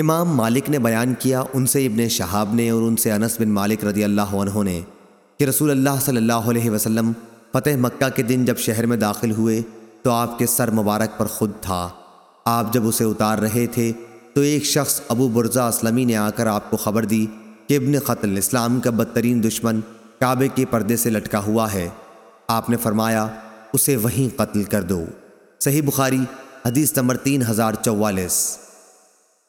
امام مالک نے بیان کیا ان سے ابن شہاب نے اور ان سے انس بن مالک رضی اللہ عنہ نے کہ رسول اللہ صلی اللہ علیہ وسلم فتح مکہ کے دن جب شہر میں داخل ہوئے تو آپ کے سر مبارک پر خود تھا۔ آپ جب اسے اتار رہے تھے تو ایک شخص ابو برزہ اسلمی نے آ کر آپ کو خبر دی کہ ابن قتل اسلام کا بدترین دشمن کعبے کے پردے سے لٹکا ہوا ہے۔ آپ نے فرمایا، اسے وہیں قتل کر دو۔ صحیح بخاری، حدیث نمبر تین ہزار چوالیس۔